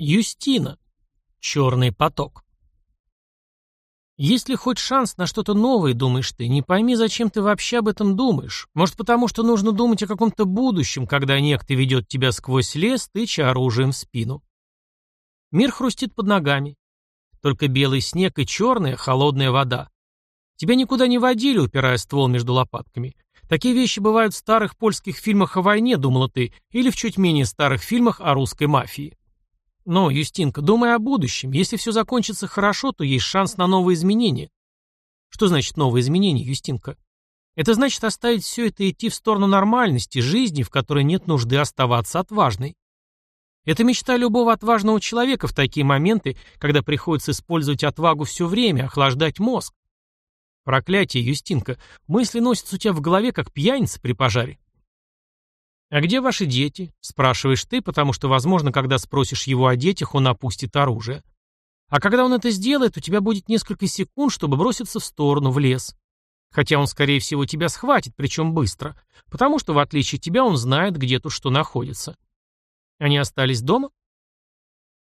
Юстина. Черный поток. Есть ли хоть шанс на что-то новое, думаешь ты, не пойми, зачем ты вообще об этом думаешь. Может, потому что нужно думать о каком-то будущем, когда некто ведет тебя сквозь лес, тыча оружием в спину. Мир хрустит под ногами. Только белый снег и черная, холодная вода. Тебя никуда не водили, упирая ствол между лопатками. Такие вещи бывают в старых польских фильмах о войне, думала ты, или в чуть менее старых фильмах о русской мафии. Но, Юстинка, думай о будущем. Если все закончится хорошо, то есть шанс на новые изменения. Что значит новые изменения, Юстинка? Это значит оставить все это и идти в сторону нормальности, жизни, в которой нет нужды оставаться отважной. Это мечта любого отважного человека в такие моменты, когда приходится использовать отвагу все время, охлаждать мозг. Проклятие, Юстинка, мысли носятся у тебя в голове, как пьяница при пожаре. «А где ваши дети?» – спрашиваешь ты, потому что, возможно, когда спросишь его о детях, он опустит оружие. А когда он это сделает, у тебя будет несколько секунд, чтобы броситься в сторону, в лес. Хотя он, скорее всего, тебя схватит, причем быстро, потому что, в отличие от тебя, он знает, где тут что находится. Они остались дома?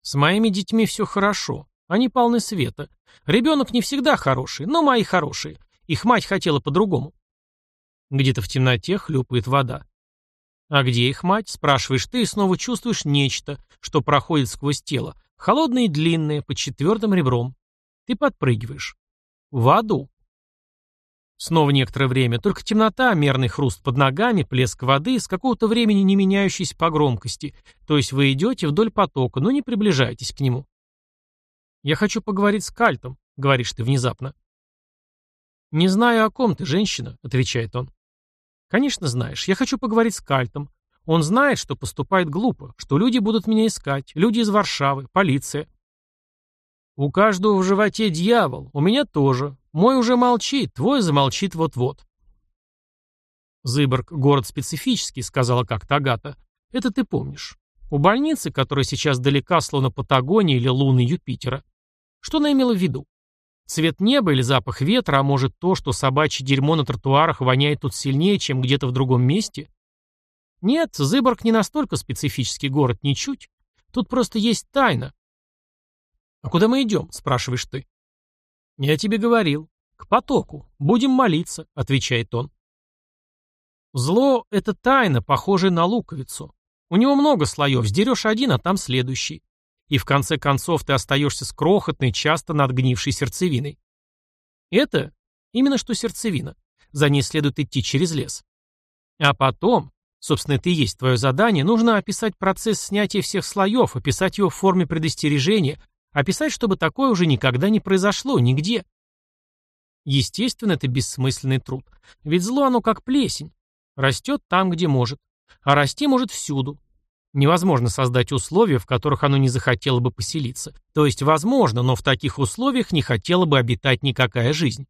С моими детьми все хорошо. Они полны света. Ребенок не всегда хороший, но мои хорошие. Их мать хотела по-другому. Где-то в темноте хлюпает вода. А где их мать? Спрашиваешь ты и снова чувствуешь нечто, что проходит сквозь тело. Холодное и длинное, под четвертым ребром. Ты подпрыгиваешь. В аду. Снова некоторое время, только темнота, мерный хруст под ногами, плеск воды, с какого-то времени не меняющийся по громкости. То есть вы идете вдоль потока, но не приближаетесь к нему. «Я хочу поговорить с Кальтом», — говоришь ты внезапно. «Не знаю, о ком ты, женщина», — отвечает он. Конечно, знаешь. Я хочу поговорить с Кальтом. Он знает, что поступает глупо, что люди будут меня искать, люди из Варшавы, полиция. У каждого в животе дьявол, у меня тоже. Мой уже молчит, твой замолчит вот-вот. Зыборг — город специфический, сказала как-то Агата. Это ты помнишь. У больницы, которая сейчас далека, словно Патагония или луны Юпитера. Что она имела в виду? Цвет неба или запах ветра, а может то, что собачье дерьмо на тротуарах воняет тут сильнее, чем где-то в другом месте? Нет, Зыборг не настолько специфический город, ничуть. Тут просто есть тайна. «А куда мы идем?» – спрашиваешь ты. «Я тебе говорил. К потоку. Будем молиться», – отвечает он. Зло – это тайна, похожая на луковицу. У него много слоев, сдерешь один, а там следующий и в конце концов ты остаешься с крохотной, часто надгнившей сердцевиной. Это именно что сердцевина. За ней следует идти через лес. А потом, собственно, это и есть твое задание, нужно описать процесс снятия всех слоев, описать его в форме предостережения, описать, чтобы такое уже никогда не произошло, нигде. Естественно, это бессмысленный труд. Ведь зло оно как плесень. Растет там, где может. А расти может всюду. Невозможно создать условия, в которых оно не захотело бы поселиться. То есть возможно, но в таких условиях не хотела бы обитать никакая жизнь.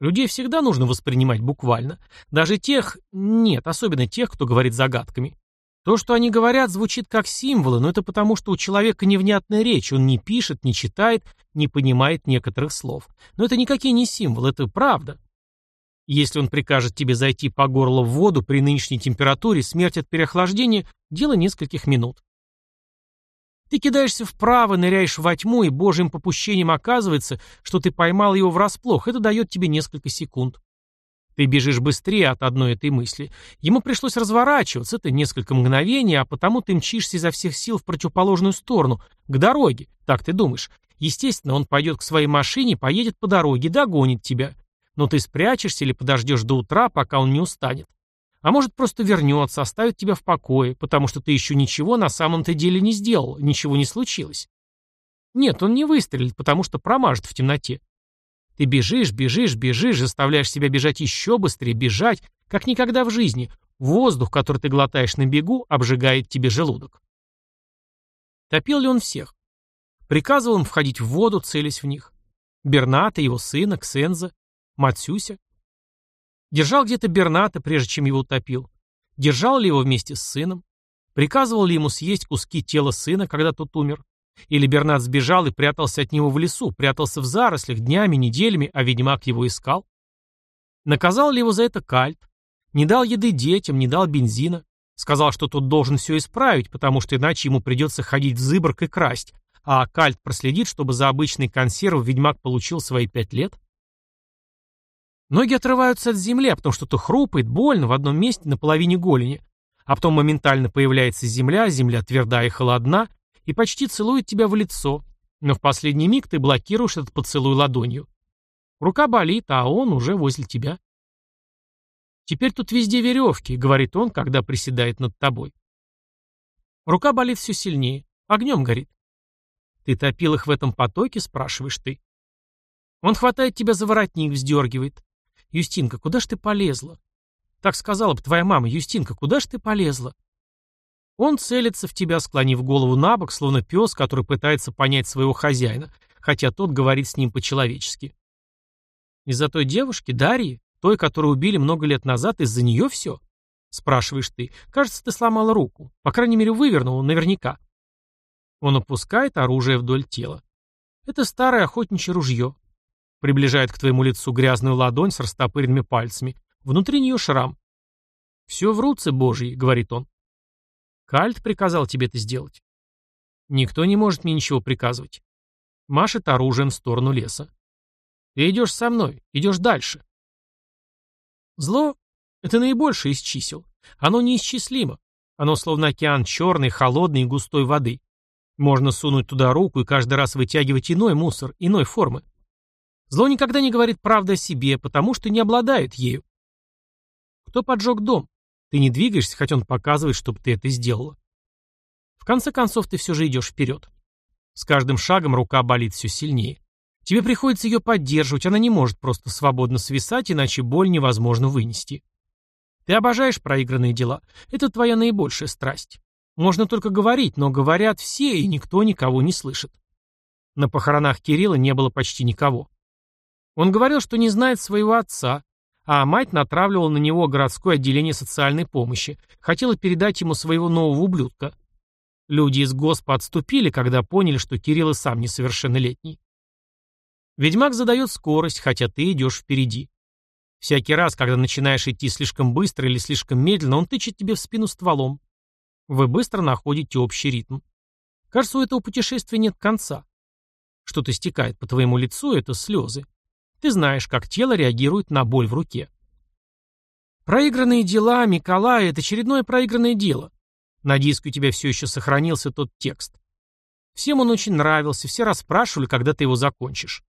Людей всегда нужно воспринимать буквально. Даже тех, нет, особенно тех, кто говорит загадками. То, что они говорят, звучит как символы, но это потому, что у человека невнятная речь, он не пишет, не читает, не понимает некоторых слов. Но это никакие не символы, это правда. Если он прикажет тебе зайти по горло в воду при нынешней температуре, смерть от переохлаждения – дело нескольких минут. Ты кидаешься вправо, ныряешь во тьму, и божьим попущением оказывается, что ты поймал его врасплох. Это дает тебе несколько секунд. Ты бежишь быстрее от одной этой мысли. Ему пришлось разворачиваться, это несколько мгновений, а потому ты мчишься изо всех сил в противоположную сторону, к дороге, так ты думаешь. Естественно, он пойдет к своей машине, поедет по дороге, догонит тебя. Но ты спрячешься или подождешь до утра, пока он не устанет. А может, просто вернется, оставит тебя в покое, потому что ты еще ничего на самом-то деле не сделал, ничего не случилось. Нет, он не выстрелит, потому что промажет в темноте. Ты бежишь, бежишь, бежишь, заставляешь себя бежать еще быстрее, бежать, как никогда в жизни. Воздух, который ты глотаешь на бегу, обжигает тебе желудок. Топил ли он всех? Приказывал им входить в воду, целясь в них. Берната, его сына, Ксенза, Матсюся? Держал где-то Берната, прежде чем его утопил? Держал ли его вместе с сыном? Приказывал ли ему съесть куски тела сына, когда тот умер? Или Бернат сбежал и прятался от него в лесу, прятался в зарослях днями, неделями, а ведьмак его искал? Наказал ли его за это кальт? Не дал еды детям, не дал бензина? Сказал, что тот должен все исправить, потому что иначе ему придется ходить в зыборг и красть, а Кальт проследит, чтобы за обычный консерв ведьмак получил свои пять лет. Ноги отрываются от земли, а потом что-то хрупает, больно в одном месте на половине голени, а потом моментально появляется земля, земля твердая и холодна, и почти целует тебя в лицо, но в последний миг ты блокируешь этот поцелуй ладонью. Рука болит, а он уже возле тебя. «Теперь тут везде веревки», — говорит он, когда приседает над тобой. Рука болит все сильнее, огнем горит. «Ты топил их в этом потоке?» — спрашиваешь ты. Он хватает тебя за воротник, вздергивает. «Юстинка, куда ж ты полезла?» Так сказала бы твоя мама, «Юстинка, куда ж ты полезла?» Он целится в тебя, склонив голову на бок, словно пес, который пытается понять своего хозяина, хотя тот говорит с ним по-человечески. Из-за той девушки, Дарьи, той, которую убили много лет назад, из-за нее все? Спрашиваешь ты. Кажется, ты сломала руку. По крайней мере, вывернула, наверняка. Он опускает оружие вдоль тела. Это старое охотничье ружье. Приближает к твоему лицу грязную ладонь с растопыренными пальцами. Внутри нее шрам. «Все в руце Божьей», — говорит он. Кальт приказал тебе это сделать. Никто не может мне ничего приказывать. Машет оружием в сторону леса. Ты идешь со мной, идешь дальше. Зло — это наибольшее из чисел. Оно неисчислимо. Оно словно океан черной, холодной и густой воды. Можно сунуть туда руку и каждый раз вытягивать иной мусор, иной формы. Зло никогда не говорит правды о себе, потому что не обладает ею. Кто поджег дом? Ты не двигаешься, хотя он показывает, чтобы ты это сделала. В конце концов, ты все же идешь вперед. С каждым шагом рука болит все сильнее. Тебе приходится ее поддерживать, она не может просто свободно свисать, иначе боль невозможно вынести. Ты обожаешь проигранные дела. Это твоя наибольшая страсть. Можно только говорить, но говорят все, и никто никого не слышит. На похоронах Кирилла не было почти никого. Он говорил, что не знает своего отца, а мать натравливала на него городское отделение социальной помощи, хотела передать ему своего нового ублюдка. Люди из ГОСПа отступили, когда поняли, что Кирилл и сам несовершеннолетний. Ведьмак задает скорость, хотя ты идешь впереди. Всякий раз, когда начинаешь идти слишком быстро или слишком медленно, он тычет тебе в спину стволом. Вы быстро находите общий ритм. Кажется, у этого путешествия нет конца. Что-то стекает по твоему лицу, это слезы. Ты знаешь, как тело реагирует на боль в руке. Проигранные дела, Миколай, это очередное проигранное дело. На диске у тебя все еще сохранился тот текст. Всем он очень нравился, все расспрашивали, когда ты его закончишь.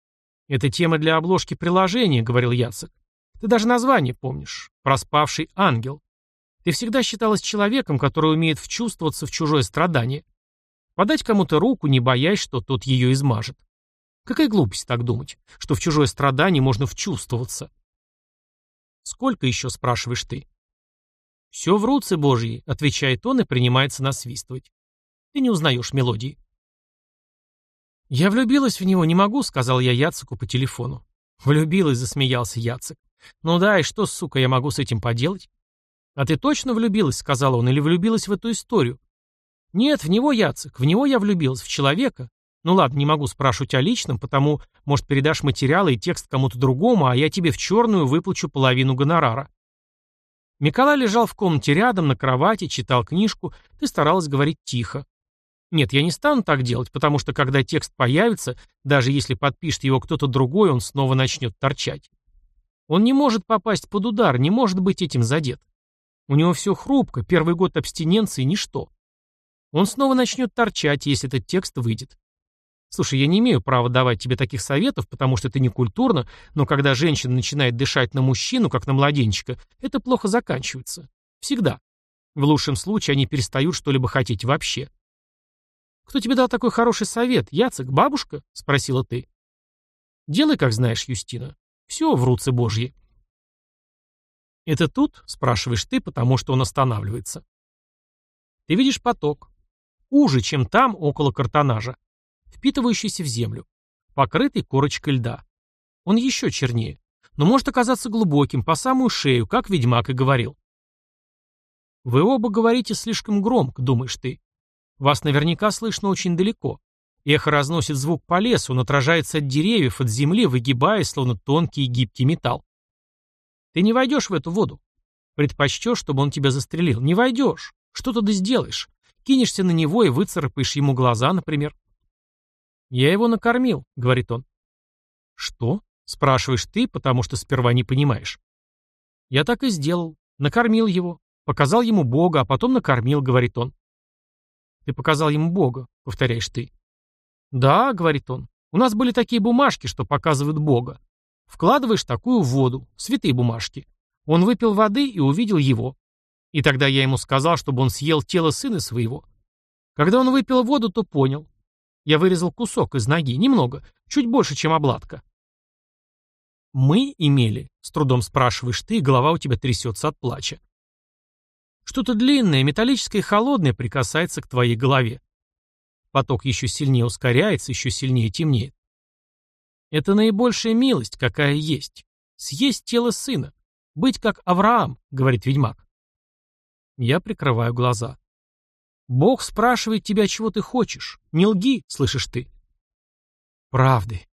«Это тема для обложки приложения», — говорил Яцек. «Ты даже название помнишь. Проспавший ангел. Ты всегда считалась человеком, который умеет вчувствоваться в чужое страдание. Подать кому-то руку, не боясь, что тот ее измажет. Какая глупость так думать, что в чужое страдание можно вчувствоваться. «Сколько еще?» — спрашиваешь ты. «Все в руце Божьей», — отвечает он и принимается насвистывать. Ты не узнаешь мелодии. «Я влюбилась в него, не могу», — сказал я Яцеку по телефону. «Влюбилась», — засмеялся Яцек. «Ну да, и что, сука, я могу с этим поделать?» «А ты точно влюбилась?» — сказал он, — «или влюбилась в эту историю?» «Нет, в него, Яцек, в него я влюбилась, в человека. Ну ладно, не могу спрашивать о личном, потому, может, передашь материалы и текст кому-то другому, а я тебе в черную выплачу половину гонорара. Миколай лежал в комнате рядом, на кровати, читал книжку, ты старалась говорить тихо. Нет, я не стану так делать, потому что когда текст появится, даже если подпишет его кто-то другой, он снова начнет торчать. Он не может попасть под удар, не может быть этим задет. У него все хрупко, первый год абстиненции – ничто. Он снова начнет торчать, если этот текст выйдет. Слушай, я не имею права давать тебе таких советов, потому что это не культурно, но когда женщина начинает дышать на мужчину, как на младенчика, это плохо заканчивается. Всегда. В лучшем случае они перестают что-либо хотеть вообще. «Кто тебе дал такой хороший совет? Яцек, бабушка?» — спросила ты. «Делай, как знаешь, Юстина. Все в руце Божьи». «Это тут?» — спрашиваешь ты, потому что он останавливается. Ты видишь поток. Уже, чем там, около картонажа впитывающийся в землю, покрытый корочкой льда. Он еще чернее, но может оказаться глубоким, по самую шею, как ведьмак и говорил. Вы оба говорите слишком громко, думаешь ты. Вас наверняка слышно очень далеко. Эхо разносит звук по лесу, он отражается от деревьев, от земли, выгибаясь, словно тонкий и гибкий металл. Ты не войдешь в эту воду. Предпочтешь, чтобы он тебя застрелил? Не войдешь. Что ты сделаешь? Кинешься на него и выцарапаешь ему глаза, например. «Я его накормил», — говорит он. «Что?» — спрашиваешь ты, потому что сперва не понимаешь. «Я так и сделал. Накормил его. Показал ему Бога, а потом накормил», — говорит он. «Ты показал ему Бога», — повторяешь ты. «Да», — говорит он. «У нас были такие бумажки, что показывают Бога. Вкладываешь такую в воду, святые бумажки. Он выпил воды и увидел его. И тогда я ему сказал, чтобы он съел тело сына своего. Когда он выпил воду, то понял. Я вырезал кусок из ноги, немного, чуть больше, чем обладка. «Мы имели?» — с трудом спрашиваешь ты, и голова у тебя трясется от плача. Что-то длинное, металлическое и холодное прикасается к твоей голове. Поток еще сильнее ускоряется, еще сильнее темнеет. Это наибольшая милость, какая есть. Съесть тело сына. Быть как Авраам, говорит ведьмак. Я прикрываю глаза. Бог спрашивает тебя, чего ты хочешь. Не лги, слышишь ты. Правды,